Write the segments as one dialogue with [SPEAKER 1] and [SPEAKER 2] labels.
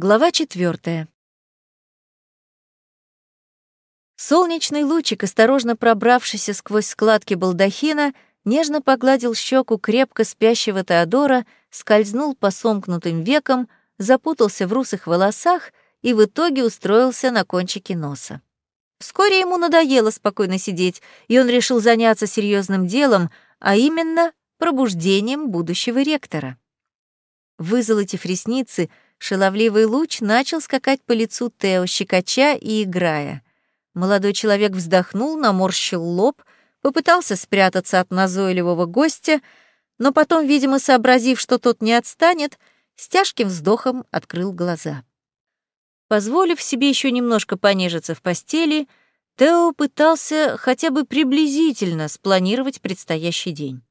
[SPEAKER 1] Глава четвертая. Солнечный лучик, осторожно пробравшийся сквозь складки балдахина, нежно погладил щеку крепко спящего Теодора, скользнул по сомкнутым векам, запутался в русых волосах и в итоге устроился на кончике носа. Вскоре ему надоело спокойно сидеть, и он решил заняться серьезным делом, а именно пробуждением будущего ректора. Вызолотив ресницы, Шаловливый луч начал скакать по лицу Тео, щекоча и играя. Молодой человек вздохнул, наморщил лоб, попытался спрятаться от назойливого гостя, но потом, видимо, сообразив, что тот не отстанет, с тяжким вздохом открыл глаза. Позволив себе еще немножко понежиться в постели, Тео пытался хотя бы приблизительно спланировать предстоящий день.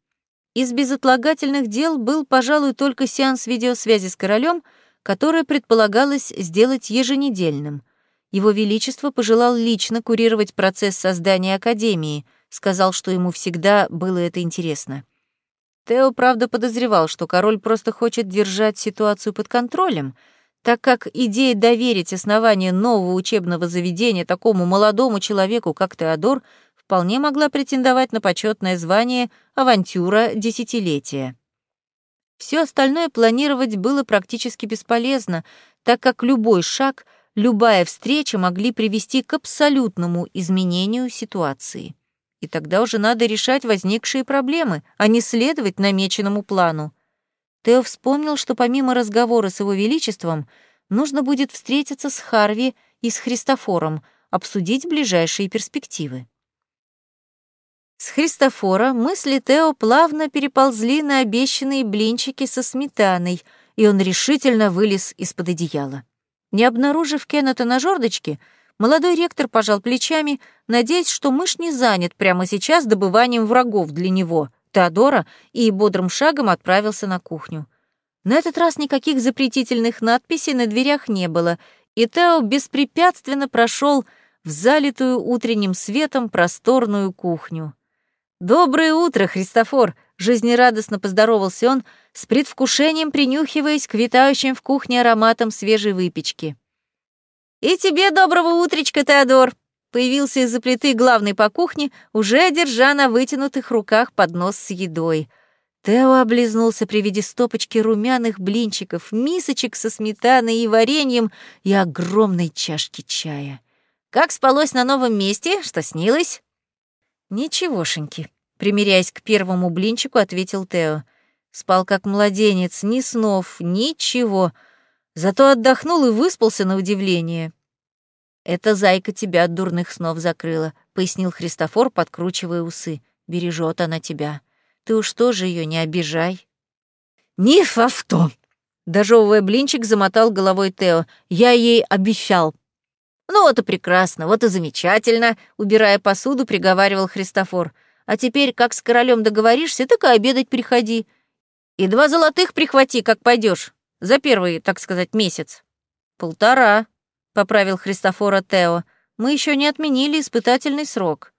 [SPEAKER 1] Из безотлагательных дел был, пожалуй, только сеанс видеосвязи с королем — которое предполагалось сделать еженедельным. Его Величество пожелал лично курировать процесс создания Академии, сказал, что ему всегда было это интересно. Тео, правда, подозревал, что король просто хочет держать ситуацию под контролем, так как идея доверить основание нового учебного заведения такому молодому человеку, как Теодор, вполне могла претендовать на почетное звание «Авантюра десятилетия». Все остальное планировать было практически бесполезно, так как любой шаг, любая встреча могли привести к абсолютному изменению ситуации. И тогда уже надо решать возникшие проблемы, а не следовать намеченному плану. Тео вспомнил, что помимо разговора с его величеством, нужно будет встретиться с Харви и с Христофором, обсудить ближайшие перспективы. С Христофора мысли Тео плавно переползли на обещанные блинчики со сметаной, и он решительно вылез из-под одеяла. Не обнаружив Кеннета на жердочке, молодой ректор пожал плечами, надеясь, что мышь не занят прямо сейчас добыванием врагов для него, Теодора, и бодрым шагом отправился на кухню. На этот раз никаких запретительных надписей на дверях не было, и Тео беспрепятственно прошел в залитую утренним светом просторную кухню. «Доброе утро, Христофор!» — жизнерадостно поздоровался он, с предвкушением принюхиваясь к витающим в кухне ароматам свежей выпечки. «И тебе доброго утречка, Теодор!» Появился из-за плиты главный по кухне, уже держа на вытянутых руках поднос с едой. Тео облизнулся при виде стопочки румяных блинчиков, мисочек со сметаной и вареньем и огромной чашки чая. «Как спалось на новом месте? Что снилось?» «Ничегошеньки», — примиряясь к первому блинчику, ответил Тео. Спал как младенец, ни снов, ничего. Зато отдохнул и выспался на удивление. «Это зайка тебя от дурных снов закрыла», — пояснил Христофор, подкручивая усы. «Бережет она тебя. Ты уж тоже ее не обижай». «Не фавто!» Дожевывая блинчик, замотал головой Тео. «Я ей обещал. «Ну вот и прекрасно, вот и замечательно», — убирая посуду, приговаривал Христофор. «А теперь, как с королем договоришься, так и обедать приходи. И два золотых прихвати, как пойдешь, за первый, так сказать, месяц». «Полтора», — поправил Христофора Тео. «Мы еще не отменили испытательный срок».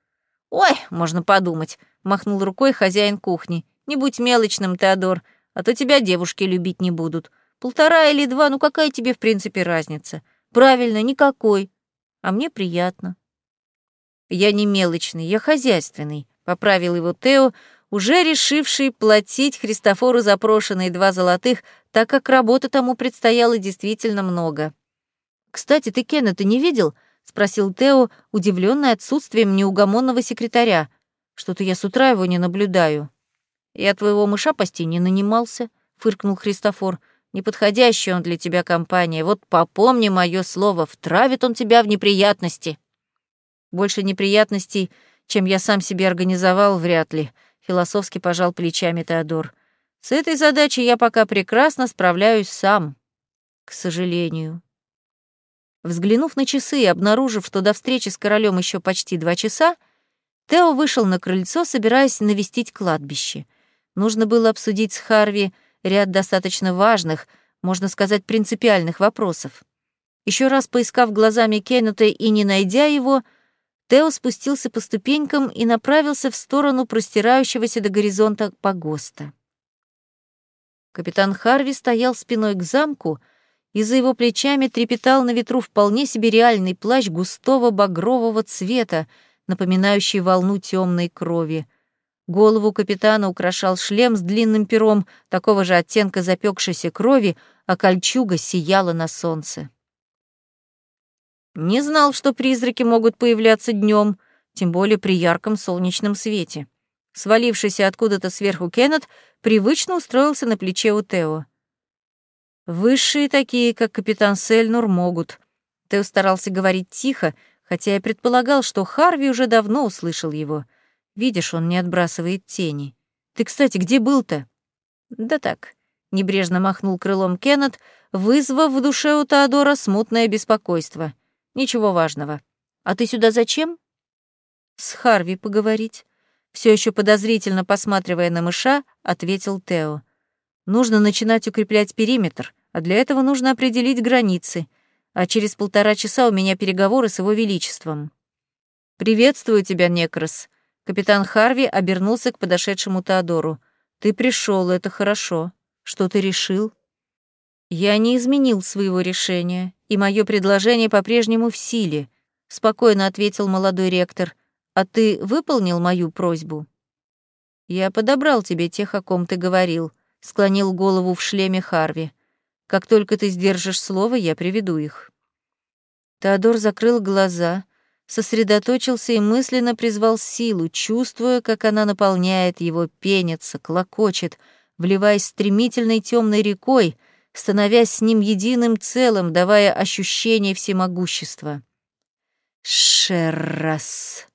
[SPEAKER 1] «Ой, можно подумать», — махнул рукой хозяин кухни. «Не будь мелочным, Теодор, а то тебя девушки любить не будут. Полтора или два, ну какая тебе в принципе разница?» «Правильно, никакой а мне приятно. Я не мелочный, я хозяйственный, поправил его Тео, уже решивший платить Христофору запрошенные два золотых, так как работы тому предстояло действительно много. «Кстати, ты Кеннета не видел?» — спросил Тео, удивленный отсутствием неугомонного секретаря. «Что-то я с утра его не наблюдаю». «Я твоего мыша пасти не нанимался», — фыркнул Христофор. Неподходящая он для тебя компания. Вот попомни мое слово, втравит он тебя в неприятности. Больше неприятностей, чем я сам себе организовал, вряд ли, философски пожал плечами Теодор. С этой задачей я пока прекрасно справляюсь сам, к сожалению. Взглянув на часы и обнаружив, что до встречи с королем еще почти два часа, Тео вышел на крыльцо, собираясь навестить кладбище. Нужно было обсудить с Харви ряд достаточно важных, можно сказать, принципиальных вопросов. Еще раз поискав глазами Кеннета и не найдя его, Тео спустился по ступенькам и направился в сторону простирающегося до горизонта погоста. Капитан Харви стоял спиной к замку и за его плечами трепетал на ветру вполне себе реальный плащ густого багрового цвета, напоминающий волну темной крови. Голову капитана украшал шлем с длинным пером, такого же оттенка запекшейся крови, а кольчуга сияла на солнце. Не знал, что призраки могут появляться днем, тем более при ярком солнечном свете. Свалившийся откуда-то сверху Кеннет привычно устроился на плече у Тео. Высшие такие, как капитан Сельнур, могут. Тео старался говорить тихо, хотя я предполагал, что Харви уже давно услышал его. Видишь, он не отбрасывает тени. Ты, кстати, где был-то? Да так, небрежно махнул крылом Кеннет, вызвав в душе у Теодора смутное беспокойство. Ничего важного. А ты сюда зачем? С Харви поговорить. Все еще подозрительно посматривая на мыша, ответил Тео. Нужно начинать укреплять периметр а для этого нужно определить границы, а через полтора часа у меня переговоры с его величеством. «Приветствую тебя, Некрос». Капитан Харви обернулся к подошедшему Теодору. «Ты пришел, это хорошо. Что ты решил?» «Я не изменил своего решения, и мое предложение по-прежнему в силе», — спокойно ответил молодой ректор. «А ты выполнил мою просьбу?» «Я подобрал тебе тех, о ком ты говорил», — склонил голову в шлеме Харви. Как только ты сдержишь слово, я приведу их». Теодор закрыл глаза, сосредоточился и мысленно призвал силу, чувствуя, как она наполняет его, пенится, клокочет, вливаясь стремительной темной рекой, становясь с ним единым целым, давая ощущение всемогущества. Шеррас.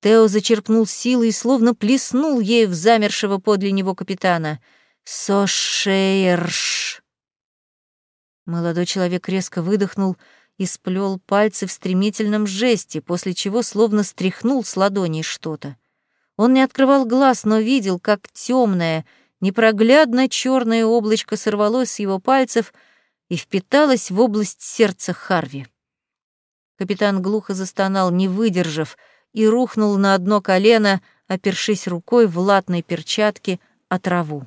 [SPEAKER 1] Тео зачерпнул силы и словно плеснул ею в замершего подле него капитана. Сошейрш. Молодой человек резко выдохнул и сплел пальцы в стремительном жесте, после чего словно стряхнул с ладони что-то. Он не открывал глаз, но видел, как темное, непроглядно черное облачко сорвалось с его пальцев и впиталось в область сердца Харви. Капитан глухо застонал, не выдержав, и рухнул на одно колено, опершись рукой в латной перчатке о траву.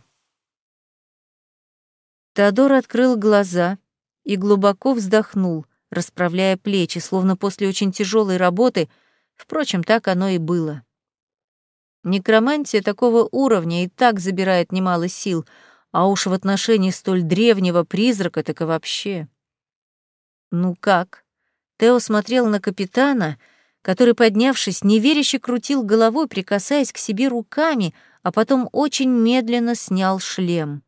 [SPEAKER 1] Теодор открыл глаза — и глубоко вздохнул, расправляя плечи, словно после очень тяжелой работы, впрочем, так оно и было. Некромантия такого уровня и так забирает немало сил, а уж в отношении столь древнего призрака так и вообще. «Ну как?» Тео смотрел на капитана, который, поднявшись, неверяще крутил головой, прикасаясь к себе руками, а потом очень медленно снял шлем.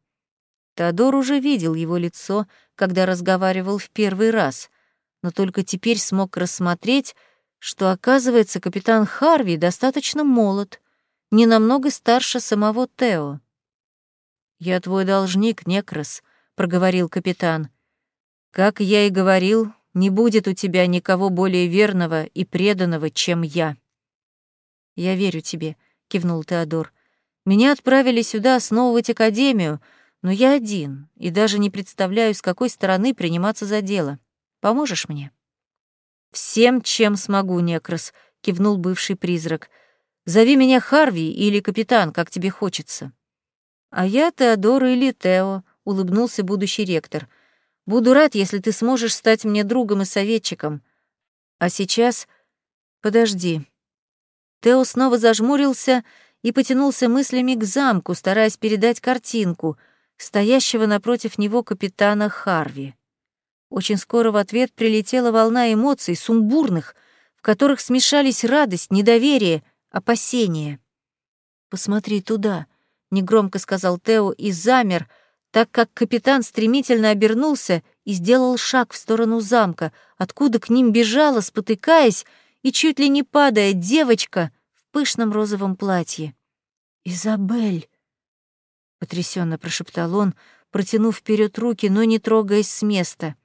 [SPEAKER 1] Теодор уже видел его лицо, когда разговаривал в первый раз, но только теперь смог рассмотреть, что, оказывается, капитан Харви достаточно молод, не намного старше самого Тео. «Я твой должник, Некрос», — проговорил капитан. «Как я и говорил, не будет у тебя никого более верного и преданного, чем я». «Я верю тебе», — кивнул Теодор. «Меня отправили сюда основывать академию, но я один и даже не представляю, с какой стороны приниматься за дело. Поможешь мне?» «Всем, чем смогу, Некрос», — кивнул бывший призрак. «Зови меня Харви или капитан, как тебе хочется». «А я Теодор или Тео», — улыбнулся будущий ректор. «Буду рад, если ты сможешь стать мне другом и советчиком. А сейчас... Подожди». Тео снова зажмурился и потянулся мыслями к замку, стараясь передать картинку — стоящего напротив него капитана Харви. Очень скоро в ответ прилетела волна эмоций, сумбурных, в которых смешались радость, недоверие, опасение. «Посмотри туда», — негромко сказал Тео и замер, так как капитан стремительно обернулся и сделал шаг в сторону замка, откуда к ним бежала, спотыкаясь и чуть ли не падая, девочка в пышном розовом платье. «Изабель!» — потрясенно прошептал он, протянув вперед руки, но не трогаясь с места.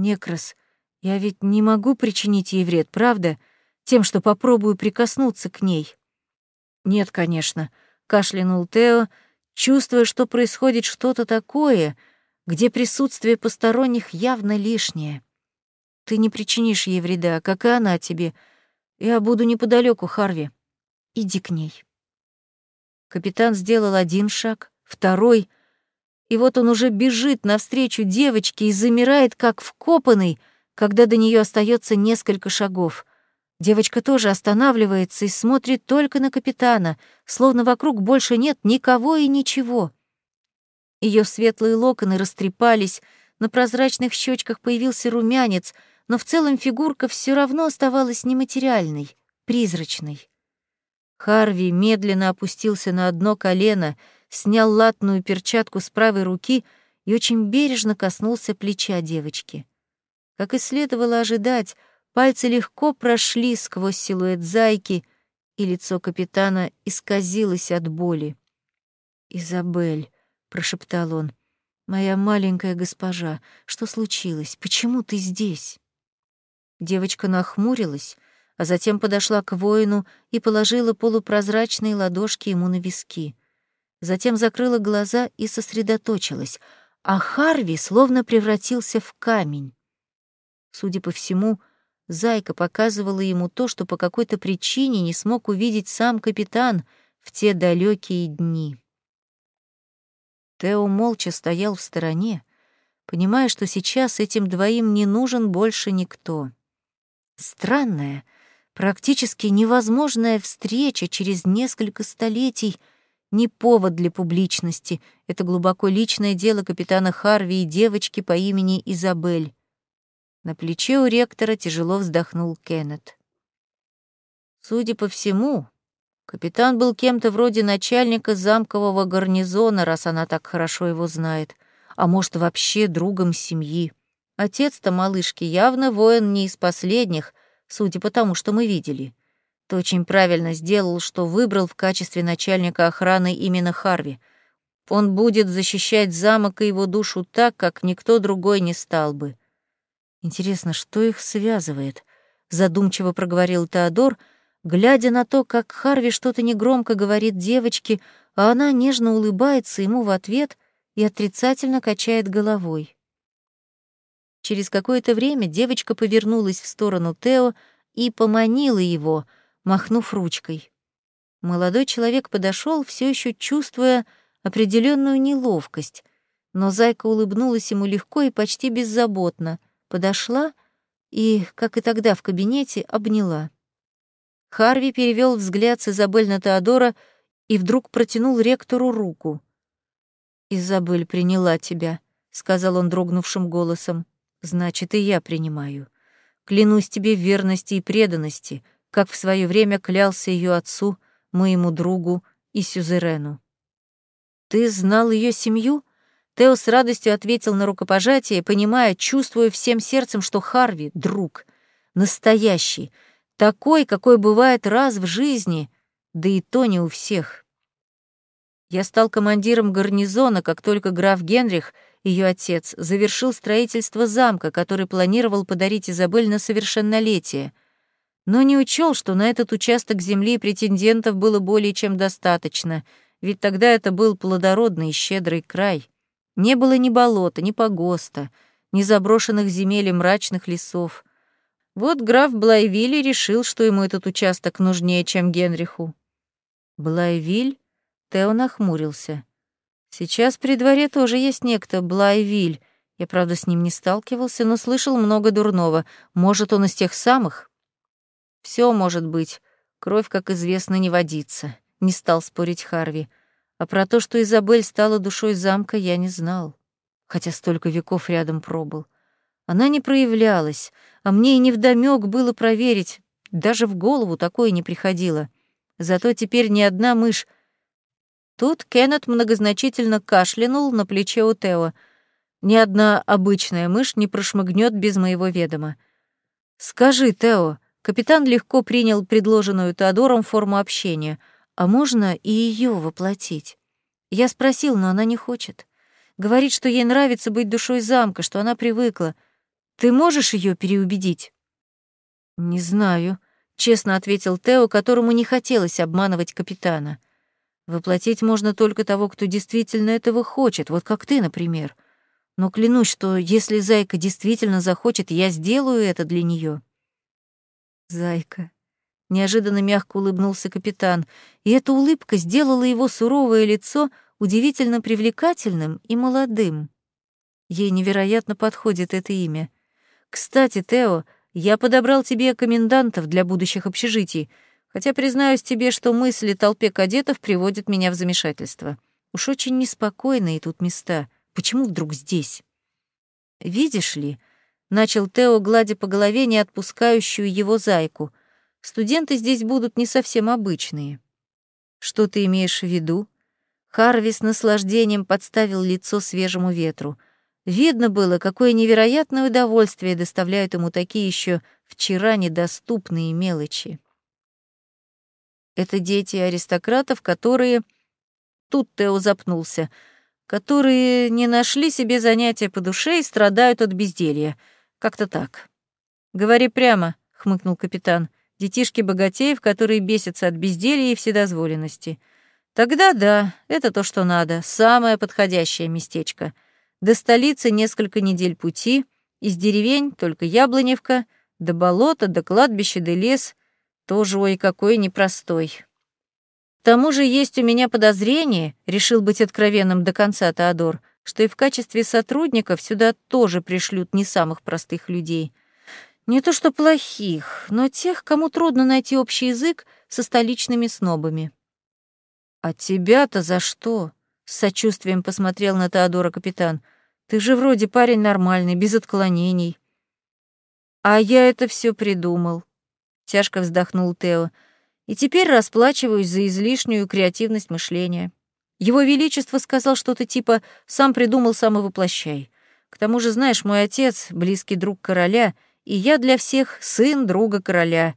[SPEAKER 1] «Некрас, я ведь не могу причинить ей вред, правда? Тем, что попробую прикоснуться к ней». «Нет, конечно», — кашлянул Тео, чувствуя, что происходит что-то такое, где присутствие посторонних явно лишнее. «Ты не причинишь ей вреда, как и она тебе. Я буду неподалеку, Харви. Иди к ней». Капитан сделал один шаг, второй, И вот он уже бежит навстречу девочке и замирает, как вкопанный, когда до нее остается несколько шагов. Девочка тоже останавливается и смотрит только на капитана, словно вокруг больше нет никого и ничего. Ее светлые локоны растрепались, на прозрачных щечках появился румянец, но в целом фигурка все равно оставалась нематериальной, призрачной. Харви медленно опустился на одно колено, снял латную перчатку с правой руки и очень бережно коснулся плеча девочки. Как и следовало ожидать, пальцы легко прошли сквозь силуэт зайки, и лицо капитана исказилось от боли. «Изабель», прошептал он. Моя маленькая госпожа, что случилось? Почему ты здесь? Девочка нахмурилась, а затем подошла к воину и положила полупрозрачные ладошки ему на виски. Затем закрыла глаза и сосредоточилась, а Харви словно превратился в камень. Судя по всему, Зайка показывала ему то, что по какой-то причине не смог увидеть сам капитан в те далекие дни. Тео молча стоял в стороне, понимая, что сейчас этим двоим не нужен больше никто. Странная, практически невозможная встреча через несколько столетий — не повод для публичности. Это глубоко личное дело капитана Харви и девочки по имени Изабель. На плече у ректора тяжело вздохнул Кеннет. Судя по всему, Капитан был кем-то вроде начальника замкового гарнизона, раз она так хорошо его знает. А может, вообще другом семьи. Отец-то малышки явно воин не из последних, судя по тому, что мы видели. Ты очень правильно сделал, что выбрал в качестве начальника охраны именно Харви. Он будет защищать замок и его душу так, как никто другой не стал бы. Интересно, что их связывает? Задумчиво проговорил Теодор — глядя на то, как Харви что-то негромко говорит девочке, а она нежно улыбается ему в ответ и отрицательно качает головой. Через какое-то время девочка повернулась в сторону Тео и поманила его, махнув ручкой. Молодой человек подошел, все еще чувствуя определенную неловкость, но зайка улыбнулась ему легко и почти беззаботно, подошла и, как и тогда в кабинете, обняла. Харви перевел взгляд с Изабель на Теодора и вдруг протянул ректору руку. «Изабель приняла тебя», — сказал он дрогнувшим голосом. «Значит, и я принимаю. Клянусь тебе верности и преданности, как в свое время клялся ее отцу, моему другу и сюзерену». «Ты знал ее семью?» Тео с радостью ответил на рукопожатие, понимая, чувствуя всем сердцем, что Харви — друг, настоящий, такой, какой бывает раз в жизни, да и то не у всех. Я стал командиром гарнизона, как только граф Генрих, ее отец, завершил строительство замка, который планировал подарить Изабель на совершеннолетие, но не учел, что на этот участок земли претендентов было более чем достаточно, ведь тогда это был плодородный и щедрый край. Не было ни болота, ни погоста, ни заброшенных земель и мрачных лесов — вот граф Блайвиль решил, что ему этот участок нужнее, чем Генриху. Блайвиль? Тео нахмурился. Сейчас при дворе тоже есть некто Блайвиль. Я, правда, с ним не сталкивался, но слышал много дурного. Может, он из тех самых? Все может быть. Кровь, как известно, не водится. Не стал спорить Харви. А про то, что Изабель стала душой замка, я не знал. Хотя столько веков рядом пробыл. Она не проявлялась, а мне и невдомёк было проверить, даже в голову такое не приходило. Зато теперь ни одна мышь... Тут Кеннет многозначительно кашлянул на плече у Тео. Ни одна обычная мышь не прошмыгнет без моего ведома. «Скажи, Тео», капитан легко принял предложенную Теодором форму общения, а можно и ее воплотить? Я спросил, но она не хочет. Говорит, что ей нравится быть душой замка, что она привыкла — ты можешь ее переубедить? Не знаю, честно ответил Тео, которому не хотелось обманывать капитана. Воплотить можно только того, кто действительно этого хочет, вот как ты, например. Но клянусь, что если Зайка действительно захочет, я сделаю это для нее. Зайка. Неожиданно мягко улыбнулся капитан, и эта улыбка сделала его суровое лицо удивительно привлекательным и молодым. Ей невероятно подходит это имя. Кстати, Тео, я подобрал тебе комендантов для будущих общежитий, хотя признаюсь тебе, что мысли толпе кадетов приводят меня в замешательство. Уж очень неспокойные тут места. Почему вдруг здесь? Видишь ли, начал Тео, гладя по голове не отпускающую его зайку. Студенты здесь будут не совсем обычные. Что ты имеешь в виду? Харви с наслаждением подставил лицо свежему ветру — Видно было, какое невероятное удовольствие доставляют ему такие еще вчера недоступные мелочи. Это дети аристократов, которые... Тут Тео запнулся. Которые не нашли себе занятия по душе и страдают от безделья. Как-то так. «Говори прямо», — хмыкнул капитан. «Детишки богатеев, которые бесятся от безделья и вседозволенности. Тогда да, это то, что надо, самое подходящее местечко». До столицы несколько недель пути, из деревень только Яблоневка, до болота, до кладбища, до лес, тоже ой какой непростой. К тому же есть у меня подозрение, решил быть откровенным до конца Теодор, что и в качестве сотрудников сюда тоже пришлют не самых простых людей. Не то что плохих, но тех, кому трудно найти общий язык со столичными снобами. «А тебя-то за что?» — с сочувствием посмотрел на Теодора капитан. Ты же вроде парень нормальный, без отклонений. А я это все придумал. Тяжко вздохнул Тео. И теперь расплачиваюсь за излишнюю креативность мышления. Его Величество сказал что-то типа «сам придумал, сам и воплощай». К тому же, знаешь, мой отец — близкий друг короля, и я для всех сын друга короля.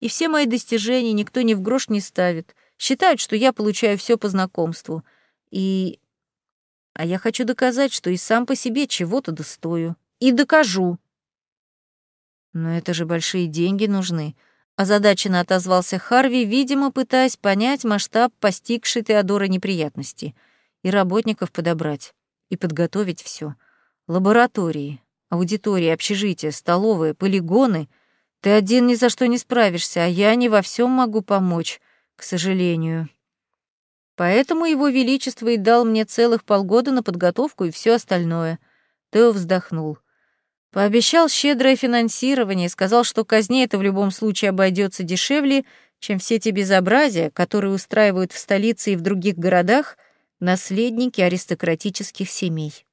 [SPEAKER 1] И все мои достижения никто ни в грош не ставит. Считают, что я получаю все по знакомству. И а я хочу доказать, что и сам по себе чего-то достою. И докажу. Но это же большие деньги нужны. Озадаченно отозвался Харви, видимо, пытаясь понять масштаб постигшей Теодора неприятности. И работников подобрать, и подготовить все. Лаборатории, аудитории, общежития, столовые, полигоны. Ты один ни за что не справишься, а я не во всем могу помочь, к сожалению. Поэтому его величество и дал мне целых полгода на подготовку и все остальное. Тео вздохнул. Пообещал щедрое финансирование, сказал, что казне это в любом случае обойдется дешевле, чем все те безобразия, которые устраивают в столице и в других городах наследники аристократических семей.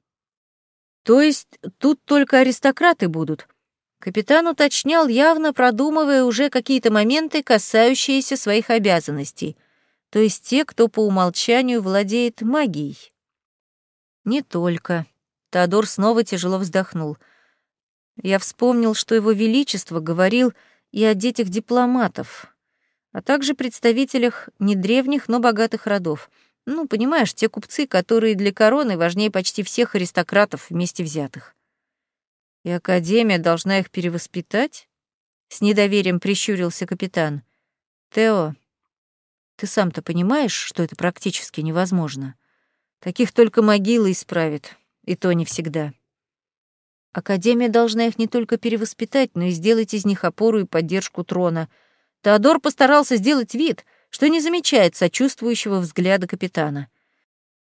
[SPEAKER 1] То есть тут только аристократы будут? Капитан уточнял, явно продумывая уже какие-то моменты, касающиеся своих обязанностей — то есть те, кто по умолчанию владеет магией. Не только. Теодор снова тяжело вздохнул. Я вспомнил, что его величество говорил и о детях дипломатов, а также представителях не древних, но богатых родов. Ну, понимаешь, те купцы, которые для короны важнее почти всех аристократов вместе взятых. И Академия должна их перевоспитать? С недоверием прищурился капитан. Тео, ты сам-то понимаешь, что это практически невозможно. Таких только могила исправит, и то не всегда. Академия должна их не только перевоспитать, но и сделать из них опору и поддержку трона. Теодор постарался сделать вид, что не замечает сочувствующего взгляда капитана.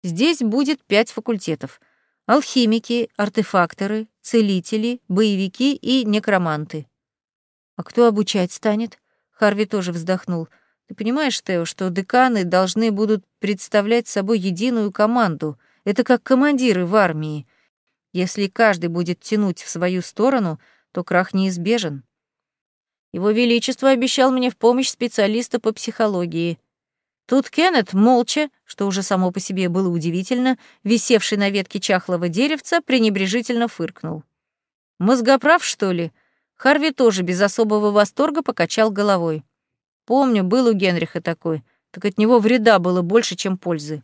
[SPEAKER 1] Здесь будет пять факультетов. Алхимики, артефакторы, целители, боевики и некроманты. А кто обучать станет? Харви тоже вздохнул — ты понимаешь, Тео, что деканы должны будут представлять собой единую команду. Это как командиры в армии. Если каждый будет тянуть в свою сторону, то крах неизбежен. Его Величество обещал мне в помощь специалиста по психологии. Тут Кеннет, молча, что уже само по себе было удивительно, висевший на ветке чахлого деревца, пренебрежительно фыркнул. «Мозгоправ, что ли?» Харви тоже без особого восторга покачал головой. Помню, был у Генриха такой, так от него вреда было больше, чем пользы.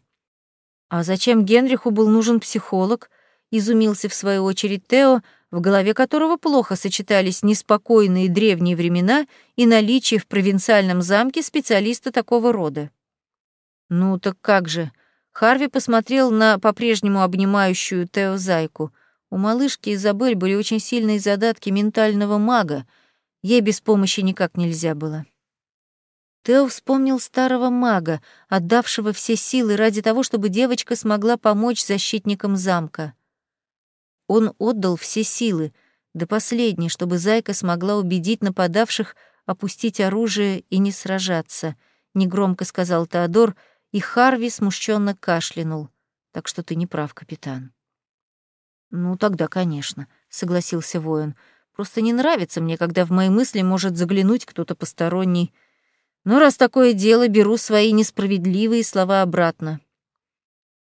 [SPEAKER 1] А зачем Генриху был нужен психолог? Изумился в свою очередь Тео, в голове которого плохо сочетались неспокойные древние времена и наличие в провинциальном замке специалиста такого рода. Ну так как же? Харви посмотрел на по-прежнему обнимающую Тео зайку. У малышки Изабель были очень сильные задатки ментального мага. Ей без помощи никак нельзя было. Тео вспомнил старого мага, отдавшего все силы ради того, чтобы девочка смогла помочь защитникам замка. Он отдал все силы, до последней, чтобы Зайка смогла убедить нападавших опустить оружие и не сражаться, негромко сказал Теодор, и Харви смущенно кашлянул. Так что ты не прав, капитан. Ну, тогда, конечно, согласился воин. Просто не нравится мне, когда в мои мысли может заглянуть кто-то посторонний. Но раз такое дело, беру свои несправедливые слова обратно.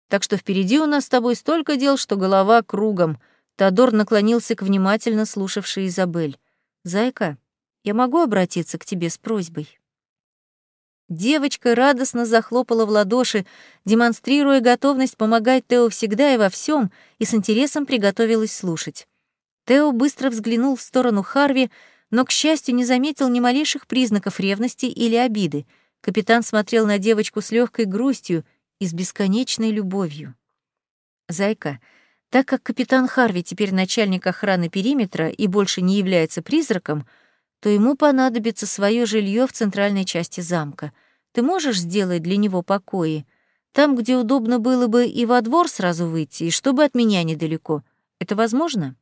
[SPEAKER 1] Так что впереди у нас с тобой столько дел, что голова кругом. Тодор наклонился к внимательно слушавшей Изабель. «Зайка, я могу обратиться к тебе с просьбой?» Девочка радостно захлопала в ладоши, демонстрируя готовность помогать Тео всегда и во всем, и с интересом приготовилась слушать. Тео быстро взглянул в сторону Харви, но, к счастью, не заметил ни малейших признаков ревности или обиды. Капитан смотрел на девочку с легкой грустью и с бесконечной любовью. «Зайка, так как капитан Харви теперь начальник охраны периметра и больше не является призраком, — то ему понадобится свое жилье в центральной части замка. Ты можешь сделать для него покои? Там, где удобно было бы и во двор сразу выйти, и чтобы от меня недалеко. Это возможно?»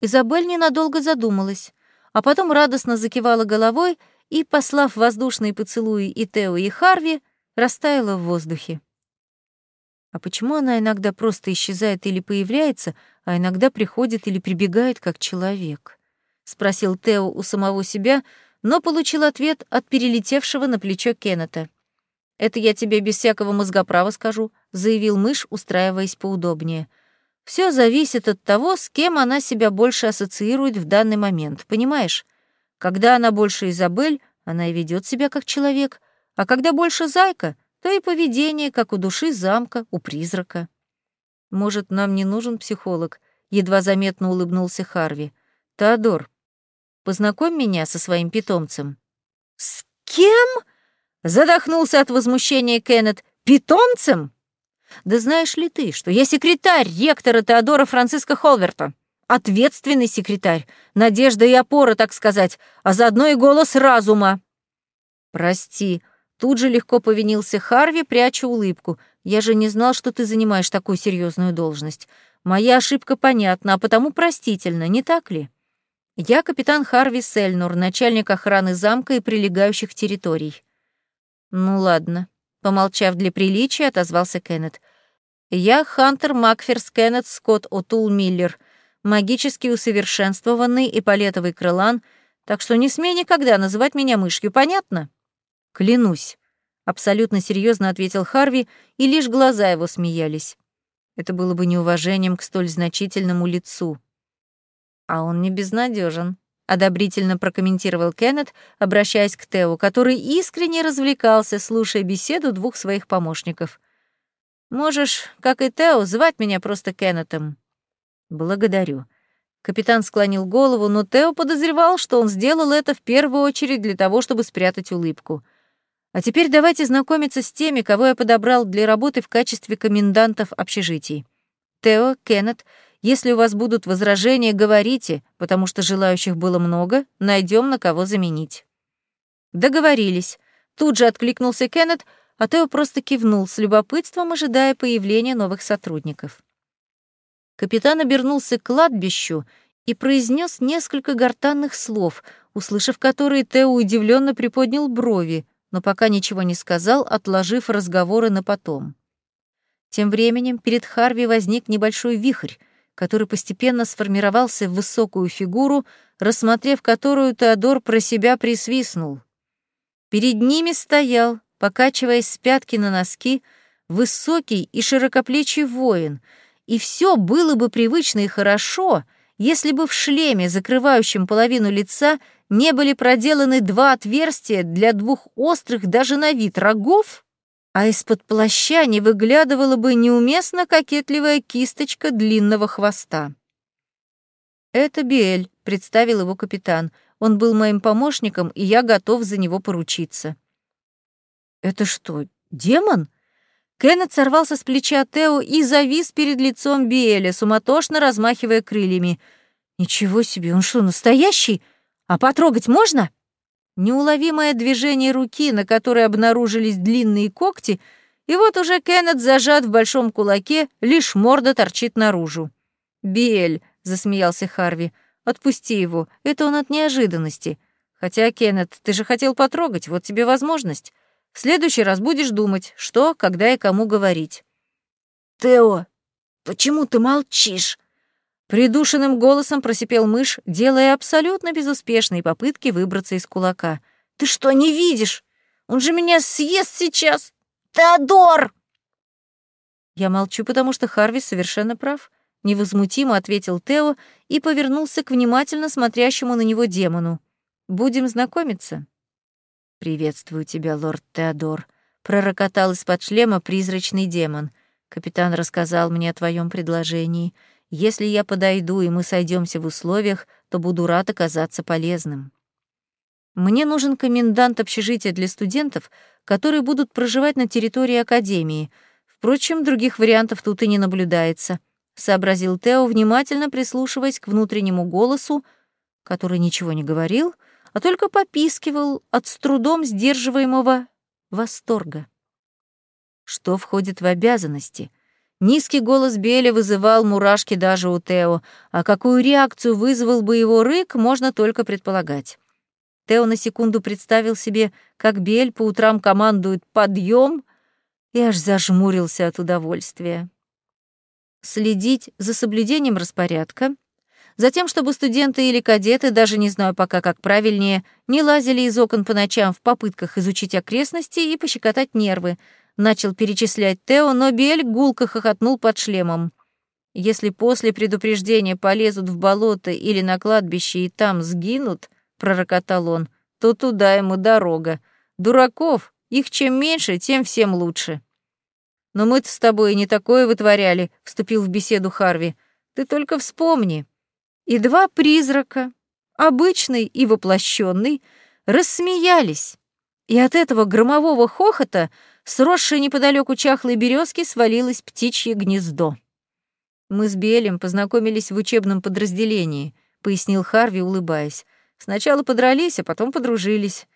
[SPEAKER 1] Изабель ненадолго задумалась, а потом радостно закивала головой и, послав воздушные поцелуи и Тео, и Харви, растаяла в воздухе. А почему она иногда просто исчезает или появляется, а иногда приходит или прибегает как человек? спросил Тео у самого себя, но получил ответ от перелетевшего на плечо Кеннета. «Это я тебе без всякого мозгоправа скажу», — заявил мышь, устраиваясь поудобнее. Все зависит от того, с кем она себя больше ассоциирует в данный момент, понимаешь? Когда она больше Изабель, она и ведет себя как человек, а когда больше зайка, то и поведение, как у души замка, у призрака. Может, нам не нужен психолог? Едва заметно улыбнулся Харви. Теодор, Познакомь меня со своим питомцем». «С кем?» — задохнулся от возмущения Кеннет. «Питомцем?» «Да знаешь ли ты, что я секретарь ректора Теодора Франциска Холверта? Ответственный секретарь, надежда и опора, так сказать, а заодно и голос разума». «Прости», — тут же легко повинился Харви, пряча улыбку. «Я же не знал, что ты занимаешь такую серьезную должность. Моя ошибка понятна, а потому простительна, не так ли?» Я капитан Харви Сельнур, начальник охраны замка и прилегающих территорий. Ну ладно, помолчав для приличия, отозвался Кеннет. Я Хантер Макферс Кеннет Скотт Отул Миллер, магически усовершенствованный и палетовый крылан, так что не смей никогда называть меня мышью, понятно? Клянусь, абсолютно серьезно ответил Харви, и лишь глаза его смеялись. Это было бы неуважением к столь значительному лицу. А он не безнадежен, одобрительно прокомментировал Кеннет, обращаясь к Тео, который искренне развлекался, слушая беседу двух своих помощников. Можешь, как и Тео, звать меня просто Кеннетом. Благодарю. Капитан склонил голову, но Тео подозревал, что он сделал это в первую очередь для того, чтобы спрятать улыбку. А теперь давайте знакомиться с теми, кого я подобрал для работы в качестве комендантов общежитий. Тео, Кеннет — если у вас будут возражения, говорите, потому что желающих было много, найдем на кого заменить». Договорились. Тут же откликнулся Кеннет, а Тео просто кивнул с любопытством, ожидая появления новых сотрудников. Капитан обернулся к кладбищу и произнес несколько гортанных слов, услышав которые, Тео удивленно приподнял брови, но пока ничего не сказал, отложив разговоры на потом. Тем временем перед Харви возник небольшой вихрь, который постепенно сформировался в высокую фигуру, рассмотрев которую Теодор про себя присвистнул. Перед ними стоял, покачиваясь с пятки на носки, высокий и широкоплечий воин, и все было бы привычно и хорошо, если бы в шлеме, закрывающем половину лица, не были проделаны два отверстия для двух острых даже на вид рогов, а из-под плаща не выглядывала бы неуместно кокетливая кисточка длинного хвоста. «Это Биэль», — представил его капитан. «Он был моим помощником, и я готов за него поручиться». «Это что, демон?» Кеннет сорвался с плеча Тео и завис перед лицом Биэля, суматошно размахивая крыльями. «Ничего себе, он что, настоящий? А потрогать можно?» Неуловимое движение руки, на которой обнаружились длинные когти, и вот уже Кеннет зажат в большом кулаке, лишь морда торчит наружу. «Бель», — засмеялся Харви, — «отпусти его, это он от неожиданности. Хотя, Кеннет, ты же хотел потрогать, вот тебе возможность. В следующий раз будешь думать, что, когда и кому говорить».
[SPEAKER 2] «Тео, почему ты молчишь?»
[SPEAKER 1] Придушенным голосом просипел мышь, делая абсолютно безуспешные попытки выбраться из кулака.
[SPEAKER 2] «Ты что, не видишь? Он же меня съест сейчас! Теодор!»
[SPEAKER 1] Я молчу, потому что Харви совершенно прав. Невозмутимо ответил Тео и повернулся к внимательно смотрящему на него демону. «Будем знакомиться?» «Приветствую тебя, лорд Теодор», — пророкотал из-под шлема призрачный демон. «Капитан рассказал мне о твоем предложении. Если я подойду, и мы сойдемся в условиях, то буду рад оказаться полезным. Мне нужен комендант общежития для студентов, которые будут проживать на территории Академии. Впрочем, других вариантов тут и не наблюдается», — сообразил Тео, внимательно прислушиваясь к внутреннему голосу, который ничего не говорил, а только попискивал от с трудом сдерживаемого восторга. Что входит в обязанности — Низкий голос Беля вызывал мурашки даже у Тео, а какую реакцию вызвал бы его рык, можно только предполагать. Тео на секунду представил себе, как Бель по утрам командует «подъем», и аж зажмурился от удовольствия. Следить за соблюдением распорядка, затем, чтобы студенты или кадеты, даже не знаю пока как правильнее, не лазили из окон по ночам в попытках изучить окрестности и пощекотать нервы, начал перечислять Тео, но Бель гулко хохотнул под шлемом. Если после предупреждения полезут в болото или на кладбище и там сгинут, пророкотал он, то туда ему дорога. Дураков, их чем меньше, тем всем лучше. Но мы-то с тобой не такое вытворяли, вступил в беседу Харви. Ты только вспомни. И два призрака, обычный и воплощенный, рассмеялись. И от этого громового хохота Сросшей неподалеку чахлой березки свалилось птичье гнездо. «Мы с Белем познакомились в учебном подразделении», — пояснил Харви, улыбаясь. «Сначала подрались, а потом подружились.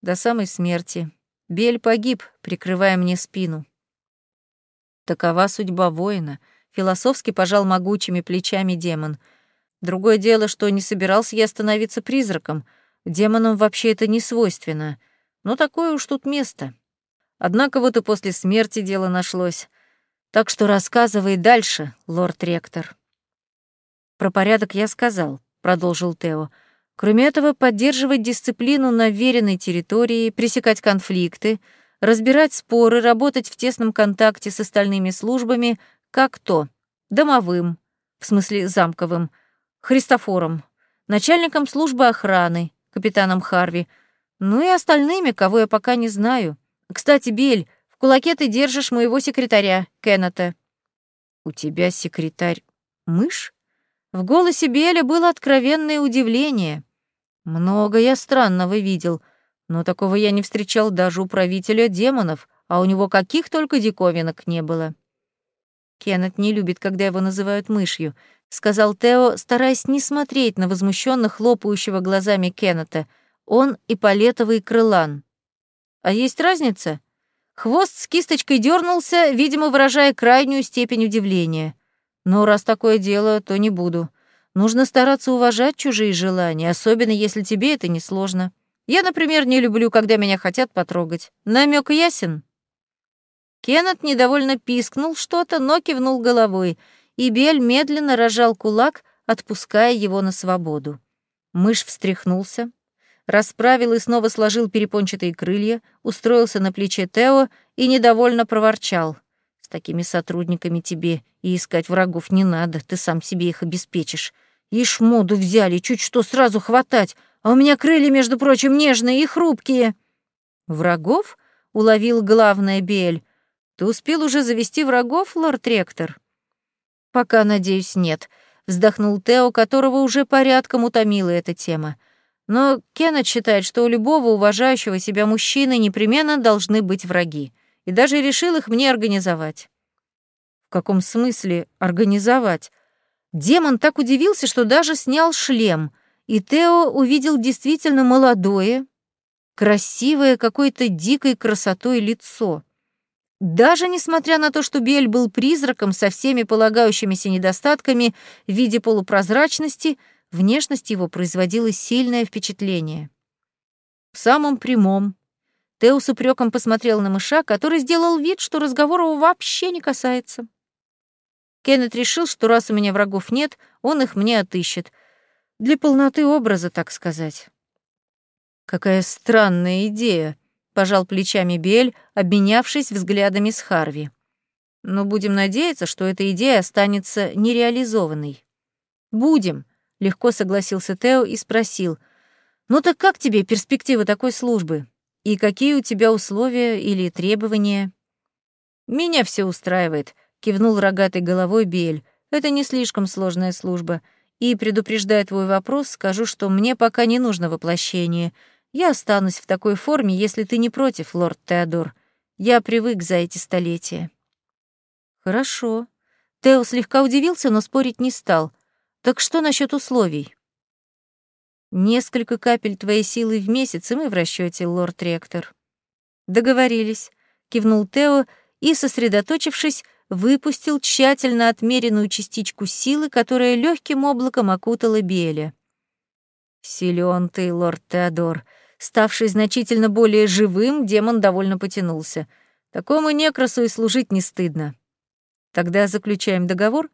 [SPEAKER 1] До самой смерти. Бель погиб, прикрывая мне спину». Такова судьба воина. Философски пожал могучими плечами демон. Другое дело, что не собирался я становиться призраком. Демонам вообще это не свойственно. Но такое уж тут место. Однако вот и после смерти дело нашлось. Так что рассказывай дальше, лорд-ректор. Про порядок я сказал, продолжил Тео. Кроме этого, поддерживать дисциплину на веренной территории, пресекать конфликты, разбирать споры, работать в тесном контакте с остальными службами, как то домовым, в смысле замковым, Христофором, начальником службы охраны, капитаном Харви, ну и остальными, кого я пока не знаю. Кстати, Бель, в кулаке ты держишь моего секретаря, Кеннета». «У тебя секретарь мышь?» В голосе Беля было откровенное удивление. «Много я странного видел, но такого я не встречал даже у правителя демонов, а у него каких только диковинок не было». Кеннет не любит, когда его называют мышью, сказал Тео, стараясь не смотреть на возмущенно хлопающего глазами Кеннета. Он и палетовый крылан. А есть разница? Хвост с кисточкой дернулся, видимо, выражая крайнюю степень удивления. Но раз такое дело, то не буду. Нужно стараться уважать чужие желания, особенно если тебе это не сложно. Я, например, не люблю, когда меня хотят потрогать. Намек ясен? Кеннет недовольно пискнул что-то, но кивнул головой, и Бель медленно рожал кулак, отпуская его на свободу. Мышь встряхнулся, расправил и снова сложил перепончатые крылья, устроился на плече Тео и недовольно проворчал. «С такими сотрудниками тебе и искать врагов не надо, ты сам себе их обеспечишь. Ишь моду взяли, чуть что сразу хватать, а у меня крылья, между прочим, нежные и хрупкие». «Врагов?» — уловил главное Бель. «Ты успел уже завести врагов, лорд-ректор?» «Пока, надеюсь, нет», — вздохнул Тео, которого уже порядком утомила эта тема. Но Кеннет считает, что у любого уважающего себя мужчины непременно должны быть враги, и даже решил их мне организовать. В каком смысле организовать? Демон так удивился, что даже снял шлем, и Тео увидел действительно молодое, красивое какой-то дикой красотой лицо. Даже несмотря на то, что Бель был призраком со всеми полагающимися недостатками в виде полупрозрачности, внешность его производила сильное впечатление. В самом прямом. Тео с упреком посмотрел на мыша, который сделал вид, что разговор его вообще не касается. Кеннет решил, что раз у меня врагов нет, он их мне отыщет. Для полноты образа, так сказать. Какая странная идея, пожал плечами Бель, обменявшись взглядами с Харви. Но будем надеяться, что эта идея останется нереализованной. Будем, легко согласился Тео и спросил: "Ну так как тебе перспектива такой службы? И какие у тебя условия или требования?" "Меня все устраивает", кивнул рогатой головой Бель. "Это не слишком сложная служба." И, предупреждая твой вопрос, скажу, что мне пока не нужно воплощение. Я останусь в такой форме, если ты не против, лорд Теодор. Я привык за эти столетия». «Хорошо». Тео слегка удивился, но спорить не стал. «Так что насчет условий?» «Несколько капель твоей силы в месяц, и мы в расчете, лорд-ректор». «Договорились», — кивнул Тео и, сосредоточившись, выпустил тщательно отмеренную частичку силы, которая легким облаком окутала Беля. «Силён ты, лорд Теодор», Ставший значительно более живым, демон довольно потянулся. Такому некрасу и служить не стыдно. Тогда заключаем договор.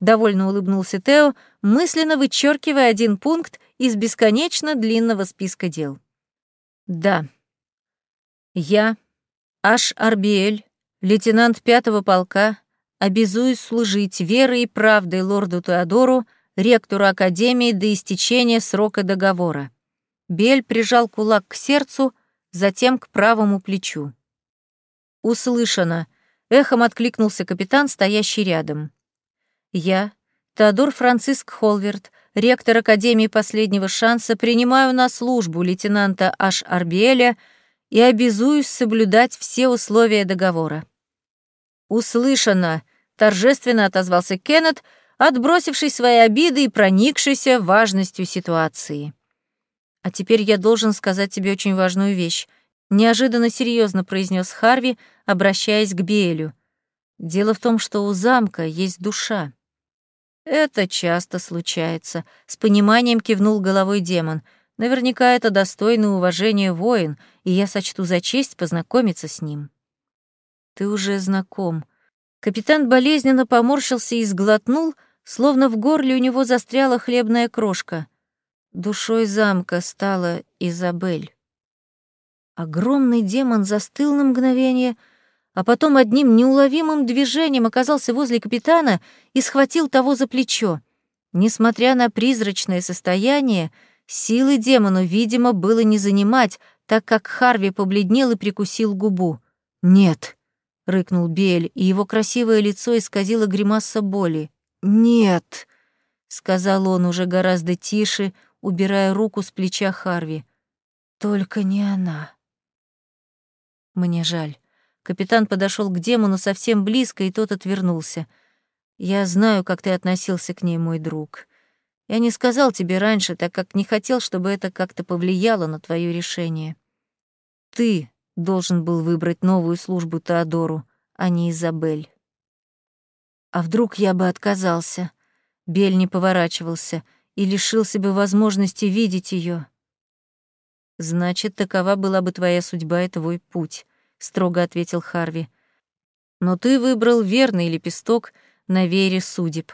[SPEAKER 1] Довольно улыбнулся Тео, мысленно вычеркивая один пункт из бесконечно длинного списка дел. Да. Я, Аш Арбиэль, лейтенант пятого полка, обязуюсь служить верой и правдой лорду Теодору, ректору Академии до истечения срока договора. Бель прижал кулак к сердцу, затем к правому плечу. «Услышано!» — эхом откликнулся капитан, стоящий рядом. «Я, Теодор Франциск Холверт, ректор Академии последнего шанса, принимаю на службу лейтенанта Аш Арбиэля и обязуюсь соблюдать все условия договора». «Услышано!» — торжественно отозвался Кеннет, отбросивший свои обиды и проникшийся важностью ситуации. «А теперь я должен сказать тебе очень важную вещь», — неожиданно серьезно произнес Харви, обращаясь к Биэлю. «Дело в том, что у замка есть душа». «Это часто случается», — с пониманием кивнул головой демон. «Наверняка это достойный уважения воин, и я сочту за честь познакомиться с ним». «Ты уже знаком». Капитан болезненно поморщился и сглотнул, словно в горле у него застряла хлебная крошка — Душой замка стала Изабель. Огромный демон застыл на мгновение, а потом одним неуловимым движением оказался возле капитана и схватил того за плечо. Несмотря на призрачное состояние, силы демону, видимо, было не занимать, так как Харви побледнел и прикусил губу. «Нет!» — рыкнул Бель, и его красивое лицо исказило гримаса боли. «Нет!» — сказал он уже гораздо тише, — убирая руку с плеча Харви. «Только не она». «Мне жаль». Капитан подошел к демону совсем близко, и тот отвернулся. «Я знаю, как ты относился к ней, мой друг. Я не сказал тебе раньше, так как не хотел, чтобы это как-то повлияло на твое решение. Ты должен был выбрать новую службу Теодору, а не Изабель». «А вдруг я бы отказался?» Бель не поворачивался — и лишил себя возможности видеть ее. Значит, такова была бы твоя судьба и твой путь, строго ответил Харви. Но ты выбрал верный лепесток на вере судеб.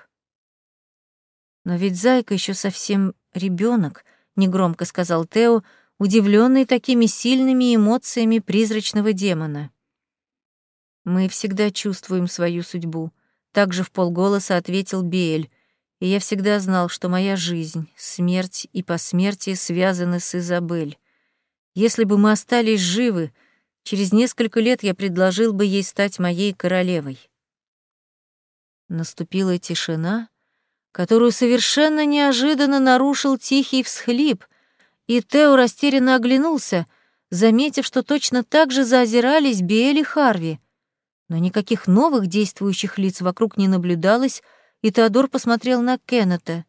[SPEAKER 1] Но ведь зайка еще совсем ребенок, негромко сказал Тео, удивленный такими сильными эмоциями призрачного демона. Мы всегда чувствуем свою судьбу, также в полголоса ответил Биэль и я всегда знал, что моя жизнь, смерть и посмертие связаны с Изабель. Если бы мы остались живы, через несколько лет я предложил бы ей стать моей королевой. Наступила тишина, которую совершенно неожиданно нарушил тихий всхлип, и Тео растерянно оглянулся, заметив, что точно так же заозирались Биэль и Харви. Но никаких новых действующих лиц вокруг не наблюдалось, и Теодор посмотрел на Кеннета.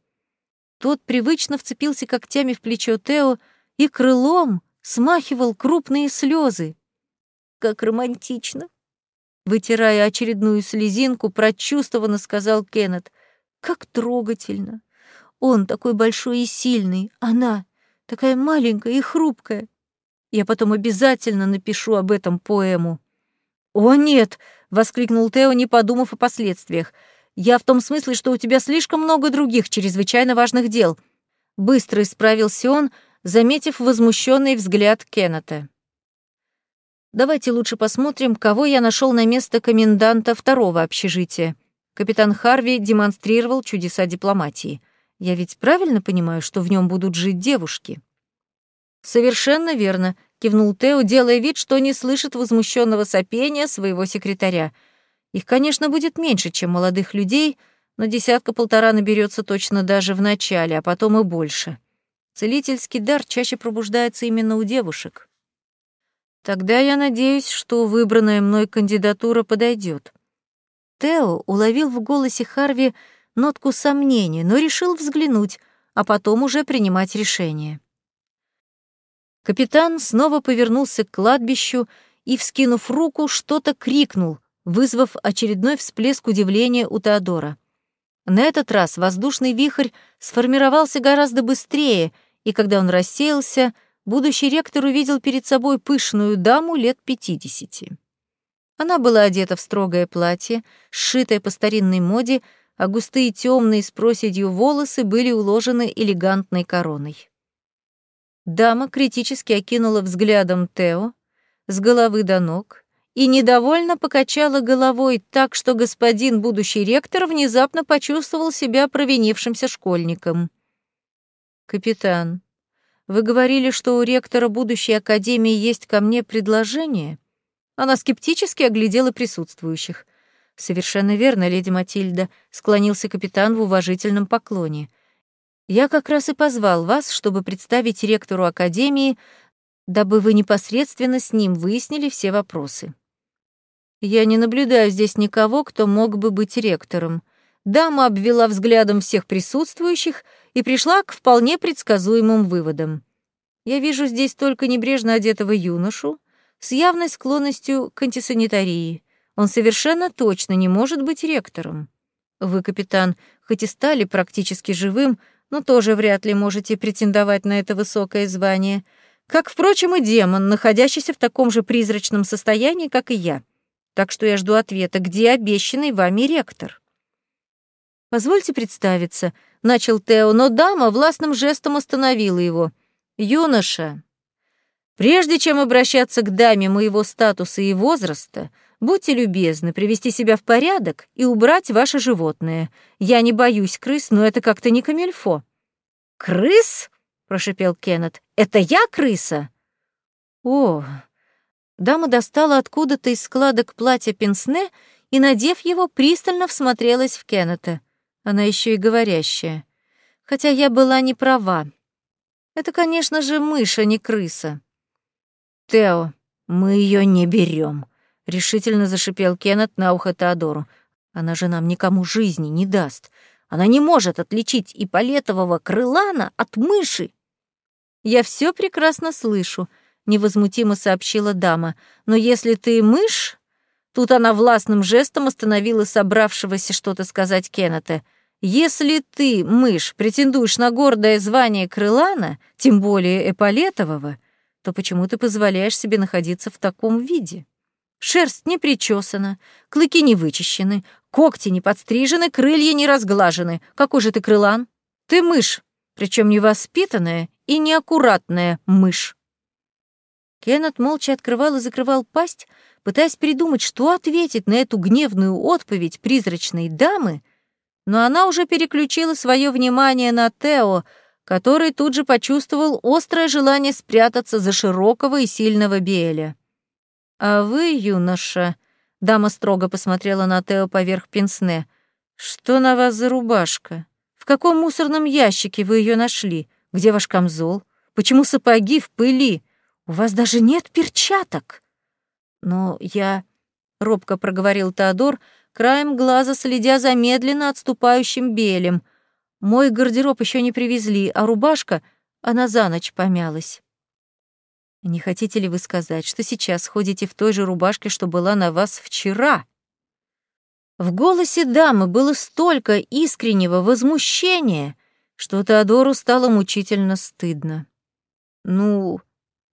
[SPEAKER 1] Тот привычно вцепился когтями в плечо Тео и крылом смахивал крупные слезы.
[SPEAKER 2] Как романтично.
[SPEAKER 1] Вытирая очередную слезинку, прочувствованно сказал Кеннет. Как трогательно. Он такой большой и сильный, она такая маленькая и хрупкая. Я потом обязательно напишу об этом поэму. «О, нет!» — воскликнул Тео, не подумав о последствиях. «Я в том смысле, что у тебя слишком много других чрезвычайно важных дел». Быстро исправился он, заметив возмущенный взгляд Кеннета. «Давайте лучше посмотрим, кого я нашел на место коменданта второго общежития». Капитан Харви демонстрировал чудеса дипломатии. «Я ведь правильно понимаю, что в нем будут жить девушки?» «Совершенно верно», — кивнул Тео, делая вид, что не слышит возмущенного сопения своего секретаря. «Их, конечно, будет меньше, чем молодых людей, но десятка-полтора наберется точно даже в начале, а потом и больше. Целительский дар чаще пробуждается именно у девушек. Тогда я надеюсь, что выбранная мной кандидатура подойдет. Тео уловил в голосе Харви нотку сомнения, но решил взглянуть, а потом уже принимать решение. Капитан снова повернулся к кладбищу и, вскинув руку, что-то крикнул, вызвав очередной всплеск удивления у Теодора. На этот раз воздушный вихрь сформировался гораздо быстрее, и когда он рассеялся, будущий ректор увидел перед собой пышную даму лет пятидесяти. Она была одета в строгое платье, сшитое по старинной моде, а густые темные с проседью волосы были уложены элегантной короной. Дама критически окинула взглядом Тео с головы до ног и недовольно покачала головой так, что господин будущий ректор внезапно почувствовал себя провинившимся школьником. «Капитан, вы говорили, что у ректора будущей академии есть ко мне предложение?» Она скептически оглядела присутствующих. «Совершенно верно, леди Матильда», — склонился капитан в уважительном поклоне. «Я как раз и позвал вас, чтобы представить ректору Академии, дабы вы непосредственно с ним выяснили все вопросы». «Я не наблюдаю здесь никого, кто мог бы быть ректором». Дама обвела взглядом всех присутствующих и пришла к вполне предсказуемым выводам. «Я вижу здесь только небрежно одетого юношу, с явной склонностью к антисанитарии. Он совершенно точно не может быть ректором. Вы, капитан, хоть и стали практически живым, но тоже вряд ли можете претендовать на это высокое звание, как, впрочем, и демон, находящийся в таком же призрачном состоянии, как и я. Так что я жду ответа, где обещанный вами ректор. «Позвольте представиться», — начал Тео, но дама властным жестом остановила его. «Юноша, Прежде чем обращаться к даме моего статуса и возраста, будьте любезны привести себя в порядок и убрать ваше животное. Я не боюсь крыс, но это как-то не камельфо». «Крыс?» — прошипел Кеннет. «Это я крыса?» «О!» Дама достала откуда-то из складок платья пенсне и, надев его, пристально всмотрелась в Кеннета. Она еще и говорящая. Хотя я была не права. Это, конечно же, мышь, а не крыса. «Тео, мы ее не берем, решительно зашипел Кеннет на ухо Теодору. «Она же нам никому жизни не даст. Она не может отличить и палетового крылана от мыши». «Я все прекрасно слышу», — невозмутимо сообщила дама. «Но если ты мышь...» Тут она властным жестом остановила собравшегося что-то сказать Кеннета. «Если ты, мышь, претендуешь на гордое звание крылана, тем более эполетового, то почему ты позволяешь себе находиться в таком виде? Шерсть не причесана, клыки не вычищены, когти не подстрижены, крылья не разглажены. Какой же ты крылан? Ты мышь, причем невоспитанная и неаккуратная мышь. Кеннет молча открывал и закрывал пасть, пытаясь придумать, что ответить на эту гневную отповедь призрачной дамы, но она уже переключила свое внимание на Тео, который тут же почувствовал острое желание спрятаться за широкого и сильного Биэля. «А вы, юноша», — дама строго посмотрела на Тео поверх пенсне, — «что на вас за рубашка? В каком мусорном ящике вы ее нашли? Где ваш камзол? Почему сапоги в пыли? У вас даже нет перчаток». «Но я...» — робко проговорил Теодор, краем глаза следя за медленно отступающим Белем — мой гардероб еще не привезли, а рубашка, она за ночь помялась. Не хотите ли вы сказать, что сейчас ходите в той же рубашке, что была на вас вчера? В голосе дамы было столько искреннего возмущения, что Теодору стало мучительно стыдно. Ну,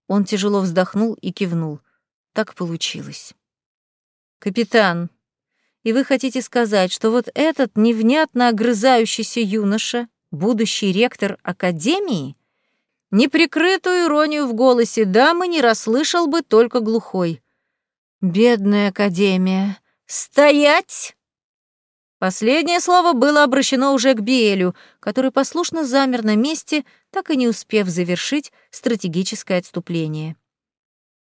[SPEAKER 1] он тяжело вздохнул и кивнул. Так получилось. Капитан, и вы хотите сказать, что вот этот невнятно огрызающийся юноша, будущий ректор академии, Неприкрытую иронию в голосе дамы не расслышал бы только глухой. «Бедная Академия! Стоять!» Последнее слово было обращено уже к Биэлю, который послушно замер на месте, так и не успев завершить стратегическое отступление.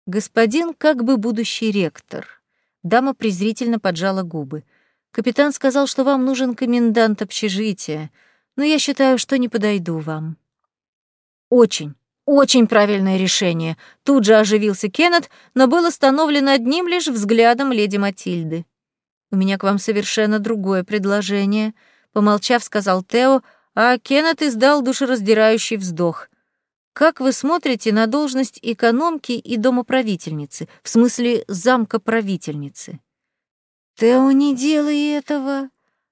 [SPEAKER 1] «Господин как бы будущий ректор». Дама презрительно поджала губы. «Капитан сказал, что вам нужен комендант общежития, но я считаю, что не подойду вам». Очень, очень правильное решение. Тут же оживился Кеннет, но был остановлен одним лишь взглядом леди Матильды. У меня к вам совершенно другое предложение, помолчав, сказал Тео, а Кеннет издал душераздирающий вздох. Как вы смотрите на должность экономки и домоправительницы, в смысле замка правительницы? Тео, не делай этого,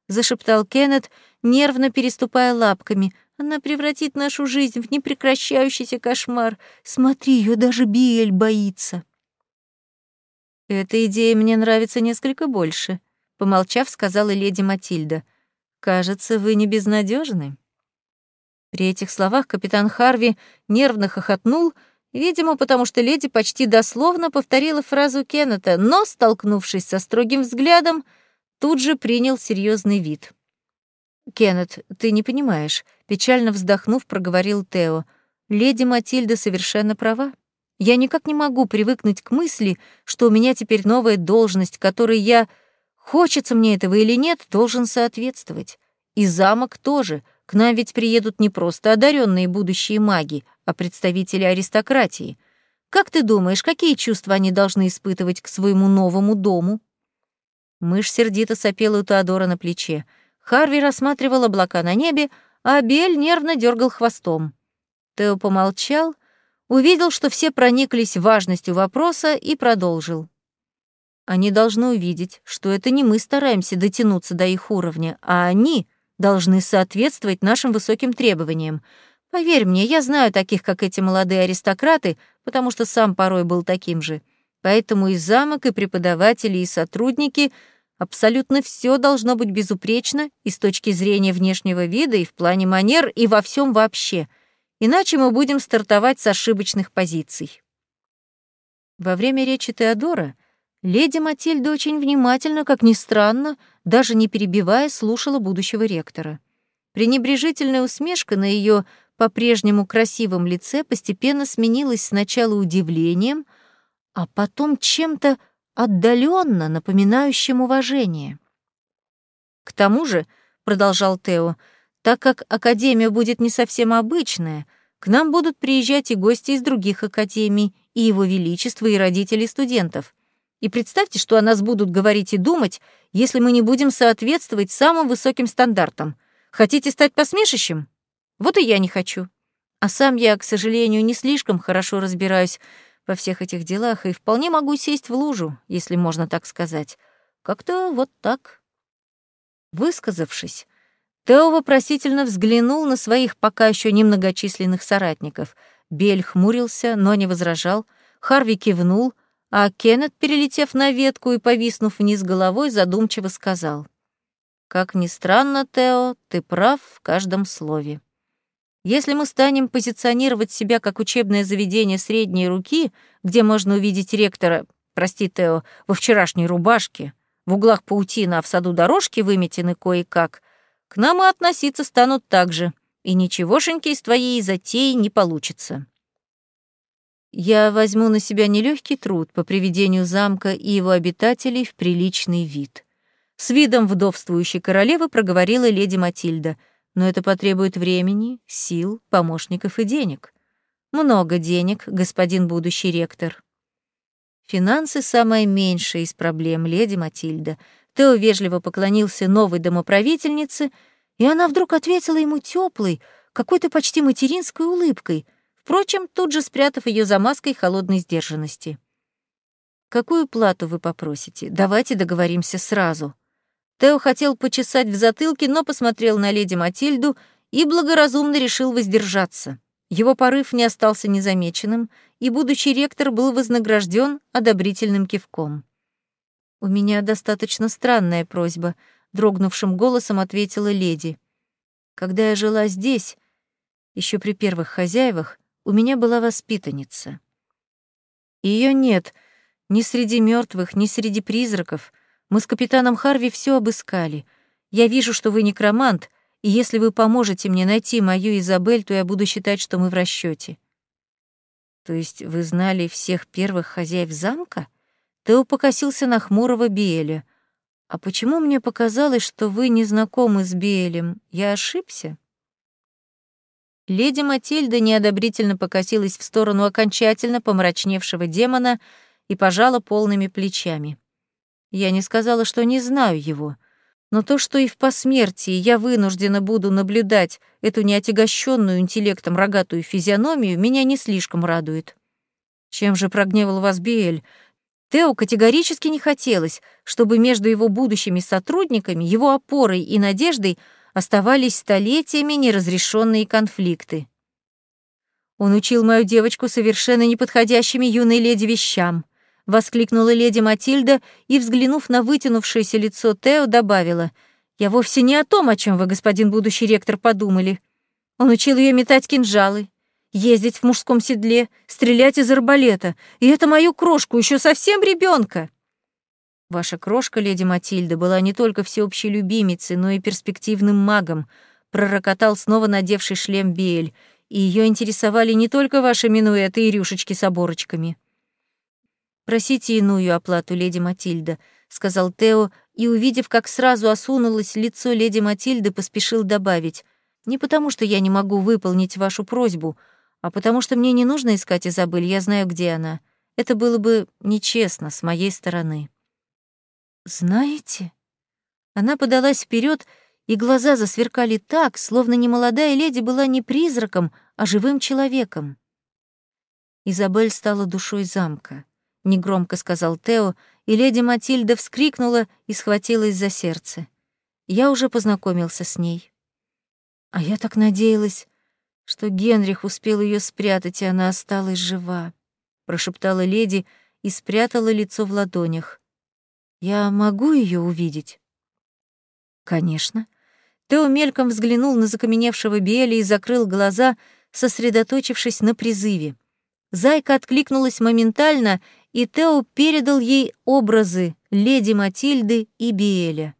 [SPEAKER 1] зашептал Кеннет, нервно переступая лапками. Она превратит нашу жизнь в непрекращающийся кошмар. Смотри, ее даже Биэль боится. Эта идея мне нравится несколько больше, помолчав, сказала леди Матильда. Кажется, вы не безнадежны. При этих словах капитан Харви нервно хохотнул, видимо, потому что леди почти дословно повторила фразу Кеннета, но, столкнувшись со строгим взглядом, тут же принял серьезный вид. «Кеннет, ты не понимаешь», — печально вздохнув, проговорил Тео. «Леди Матильда совершенно права. Я никак не могу привыкнуть к мысли, что у меня теперь новая должность, которой я, хочется мне этого или нет, должен соответствовать. И замок тоже. К нам ведь приедут не просто одаренные будущие маги, а представители аристократии. Как ты думаешь, какие чувства они должны испытывать к своему новому дому?» Мышь сердито сопела у Теодора на плече — Харви рассматривал облака на небе, а Бель нервно дергал хвостом. Тео помолчал, увидел, что все прониклись важностью вопроса и продолжил. Они должны увидеть, что это не мы стараемся дотянуться до их уровня, а они должны соответствовать нашим высоким требованиям. Поверь мне, я знаю таких, как эти молодые аристократы, потому что сам порой был таким же. Поэтому и замок, и преподаватели, и сотрудники — Абсолютно все должно быть безупречно и с точки зрения внешнего вида, и в плане манер, и во всем вообще. Иначе мы будем стартовать с ошибочных позиций. Во время речи Теодора леди Матильда очень внимательно, как ни странно, даже не перебивая, слушала будущего ректора. Пренебрежительная усмешка на ее по-прежнему красивом лице постепенно сменилась сначала удивлением, а потом чем-то отдаленно напоминающим уважение. К тому же, продолжал Тео, так как академия будет не совсем обычная, к нам будут приезжать и гости из других академий, и его величество, и родители студентов. И представьте, что о нас будут говорить и думать, если мы не будем соответствовать самым высоким стандартам. Хотите стать посмешищем? Вот и я не хочу. А сам я, к сожалению, не слишком хорошо разбираюсь во всех этих делах и вполне могу сесть в лужу, если можно так сказать. Как-то вот так. Высказавшись, Тео вопросительно взглянул на своих пока еще немногочисленных соратников. Бель хмурился, но не возражал. Харви кивнул, а Кеннет, перелетев на ветку и повиснув вниз головой, задумчиво сказал. «Как ни странно, Тео, ты прав в каждом слове». Если мы станем позиционировать себя как учебное заведение средней руки, где можно увидеть ректора, прости, Тео, во вчерашней рубашке, в углах паутина, а в саду дорожки выметены кое-как, к нам и относиться станут так же, и ничегошеньки из твоей затеи не получится. Я возьму на себя нелегкий труд по приведению замка и его обитателей в приличный вид. С видом вдовствующей королевы проговорила леди Матильда — но это потребует времени, сил, помощников и денег. Много денег, господин будущий ректор. Финансы — самая меньшая из проблем, леди Матильда. Тео вежливо поклонился новой домоправительнице, и она вдруг ответила ему теплой, какой-то почти материнской улыбкой. Впрочем, тут же спрятав ее за маской холодной сдержанности. «Какую плату вы попросите? Давайте договоримся сразу». Тео хотел почесать в затылке, но посмотрел на леди Матильду и благоразумно решил воздержаться. Его порыв не остался незамеченным, и будущий ректор был вознагражден одобрительным кивком. «У меня достаточно странная просьба», — дрогнувшим голосом ответила леди. «Когда я жила здесь, еще при первых хозяевах, у меня была воспитанница. Ее нет ни среди мертвых, ни среди призраков. Мы с капитаном Харви все обыскали. Я вижу, что вы некромант, и если вы поможете мне найти мою Изабель, то я буду считать, что мы в расчете. То есть вы знали всех первых хозяев замка? Тео покосился на хмурого Биэля. А почему мне показалось, что вы не знакомы с Биэлем? Я ошибся? Леди Матильда неодобрительно покосилась в сторону окончательно помрачневшего демона и пожала полными плечами. Я не сказала, что не знаю его, но то, что и в посмертии я вынуждена буду наблюдать эту неотягощенную интеллектом рогатую физиономию, меня не слишком радует. Чем же прогневал вас Биэль? Тео категорически не хотелось, чтобы между его будущими сотрудниками, его опорой и надеждой оставались столетиями неразрешенные конфликты. Он учил мою девочку совершенно неподходящими юной леди вещам, воскликнула леди Матильда и, взглянув на вытянувшееся лицо Тео, добавила: "Я вовсе не о том, о чем вы, господин будущий ректор, подумали. Он учил ее метать кинжалы, ездить в мужском седле, стрелять из арбалета, и это мою крошку, еще совсем ребенка. Ваша крошка, леди Матильда, была не только всеобщей любимицей, но и перспективным магом, пророкотал снова надевший шлем Биэль, и ее интересовали не только ваши минуэты и рюшечки с оборочками. «Просите иную оплату, леди Матильда», — сказал Тео, и, увидев, как сразу осунулось лицо леди Матильды, поспешил добавить, «Не потому, что я не могу выполнить вашу просьбу, а потому что мне не нужно искать Изабель, я знаю, где она. Это было бы нечестно с моей стороны». «Знаете?» Она подалась вперед, и глаза засверкали так, словно немолодая леди была не призраком, а живым человеком. Изабель стала душой замка, негромко сказал Тео, и леди Матильда вскрикнула и схватилась за сердце. Я уже познакомился с ней. А я так надеялась, что Генрих успел ее спрятать, и она осталась жива, прошептала леди и спрятала лицо в ладонях. Я могу ее увидеть? Конечно. Тео мельком взглянул на закаменевшего Биэля и закрыл глаза, сосредоточившись на призыве. Зайка откликнулась моментально, и Тео передал ей образы леди Матильды и Биэля.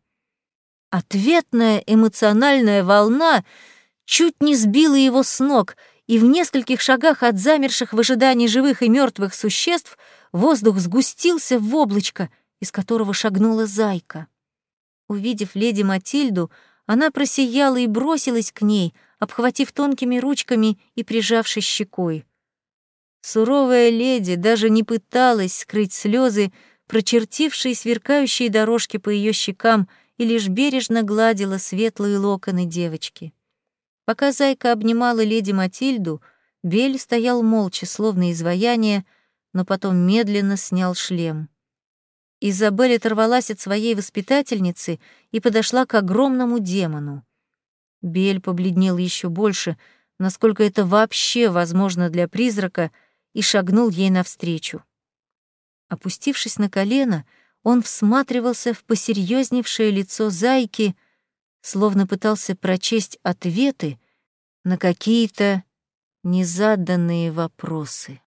[SPEAKER 1] Ответная эмоциональная волна чуть не сбила его с ног, и в нескольких шагах от замерших в ожидании живых и мертвых существ воздух сгустился в облачко — из которого шагнула зайка. Увидев леди Матильду, она просияла и бросилась к ней, обхватив тонкими ручками и прижавшись щекой. Суровая леди даже не пыталась скрыть слезы, прочертившие сверкающие дорожки по ее щекам, и лишь бережно гладила светлые локоны девочки. Пока зайка обнимала леди Матильду, Бель стоял молча, словно изваяние, но потом медленно снял шлем. Изабель оторвалась от своей воспитательницы и подошла к огромному демону. Бель побледнел еще больше, насколько это вообще возможно для призрака, и шагнул ей навстречу. Опустившись на колено, он всматривался в посерьезневшее лицо зайки, словно пытался прочесть ответы на какие-то незаданные вопросы.